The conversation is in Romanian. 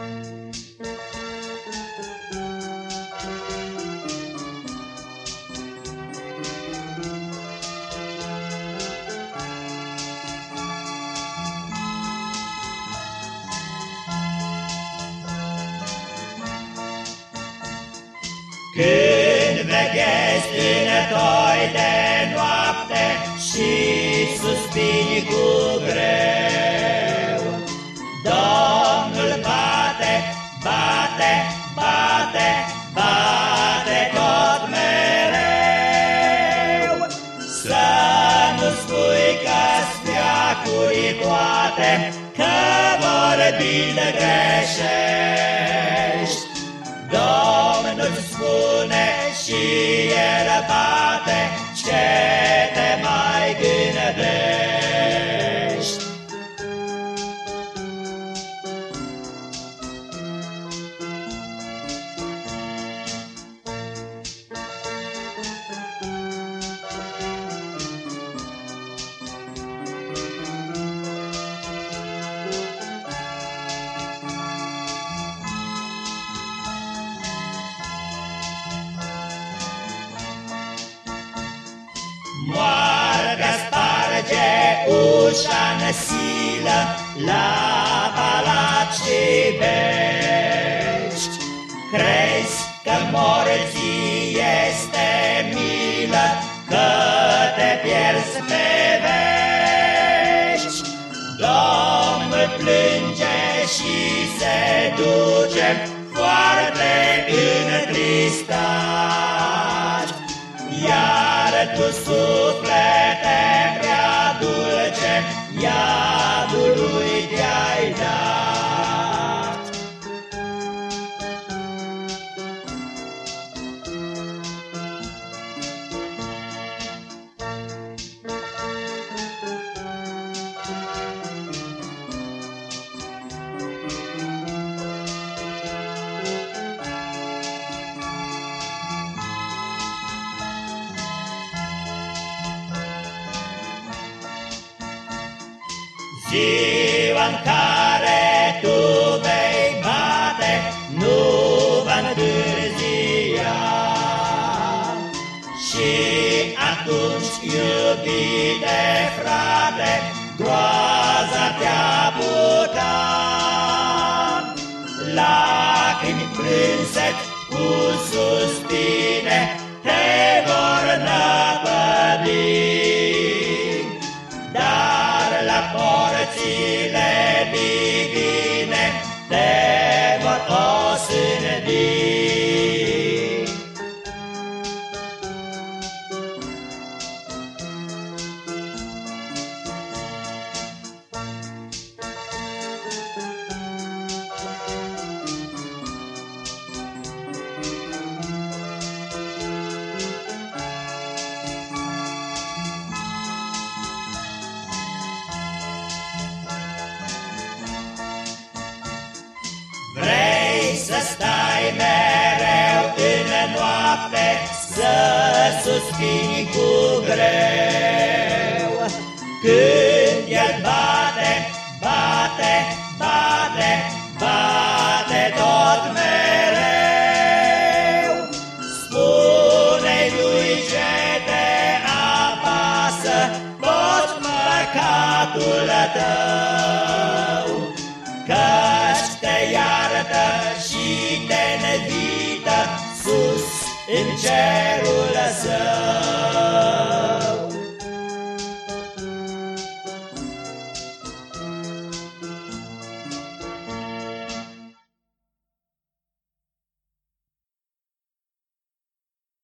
Când veghezi în toi de noapte și suspini cu bate, bate, bate, bate tot mereu. Să nu spui că-ți toate, că vorbind greșești, Domnul spune și el bate ce ușa în silă La palat și bești Crezi că morții este milă Că te pierzi pe vești Domnul plânge și se duce Foarte întristat Iar tu suflete prea dulce, Ziua în care tu vei bate, nu va întârzia. Și atunci, iubite frate, groaza te-a putea. Lacrimi plânse cu suspine suspini cu greu. Când el bate, bate, bate, bate tot mereu. Spune-i lui ce te apasă, Tot păcatul tău. În cerul său.